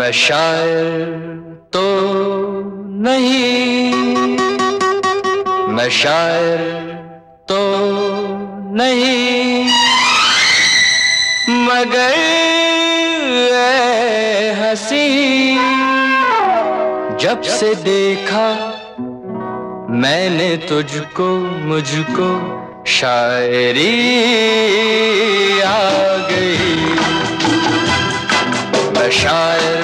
मैं शायर तो नहीं। मैं शायर तो नहीं। मगर हसी, जब से देखा मैंने तुझको, मुझको शायरी आ गई। शायर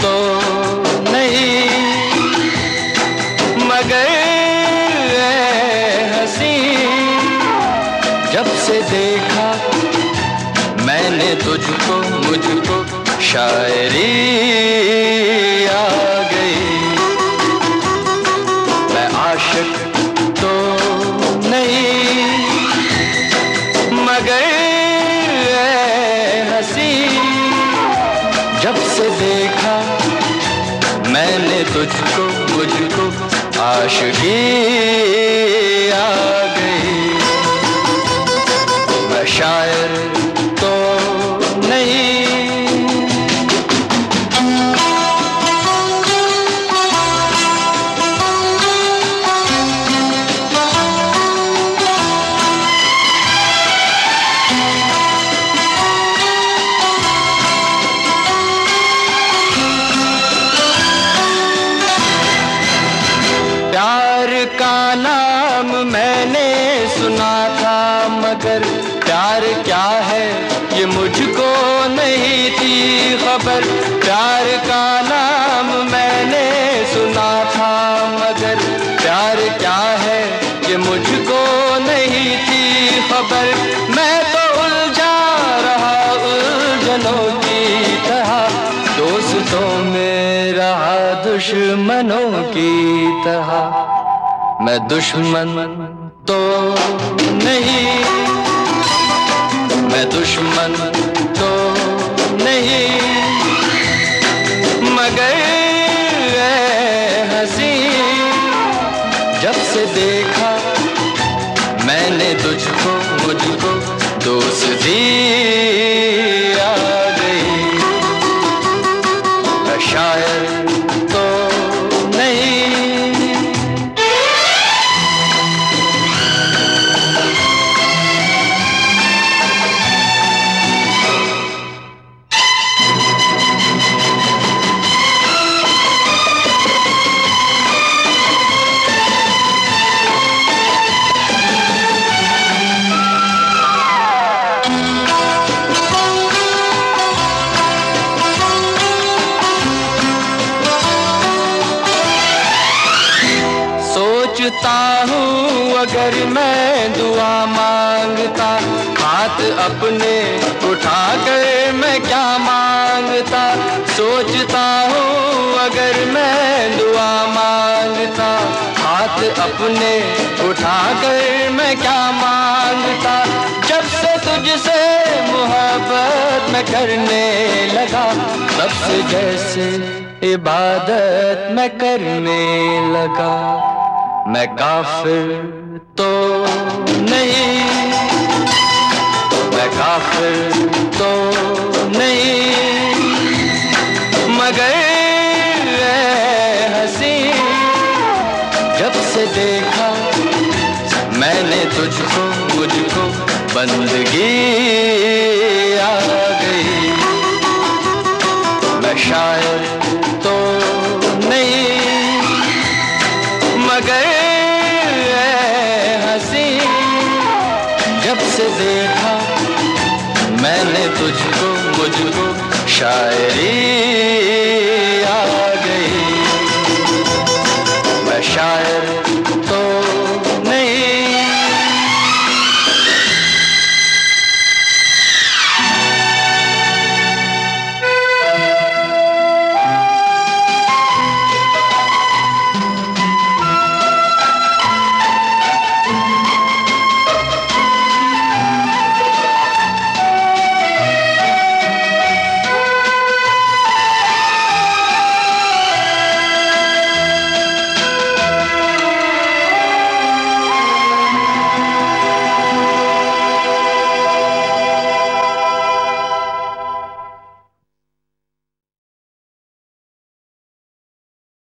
तो नहीं मगर हसी। जब से देखा मैंने तुझको मुझको शायरी आ गई। मैंने तुझको मुझको आशगी आ गई। मैं शायर खबर, प्यार का नाम मैंने सुना था, मगर प्यार क्या है ये मुझको नहीं थी खबर। मैं तो उलझा रहा उलझनों की तरह, दोस्तों में रहा दुश्मनों की तरह। मैं दुश्मन तो नहीं, मैं दुश्मन तो नहीं मगर हँसी। जब से देखा मैंने तुझको मुझको दोस्त आ सोचता हूँ, अगर मैं दुआ माँगता, हाथ अपने उठा कर मैं क्या माँगता? सोचता हूँ, अगर मैं दुआ माँगता, हाथ अपने उठा कर मैं क्या माँगता? जब से तुझसे मोहब्बत मैं करने लगा, तब से जैसे इबादत मैं करने लगा। मैं काफिर तो नहीं। मैं काफिर तो नहीं। मगर हसी, जब से देखा मैंने तुझको, मुझको बंदगी आ गई। मैं शायर तो नहीं। मगर देखा। मैंने तुझको मुझको शायरी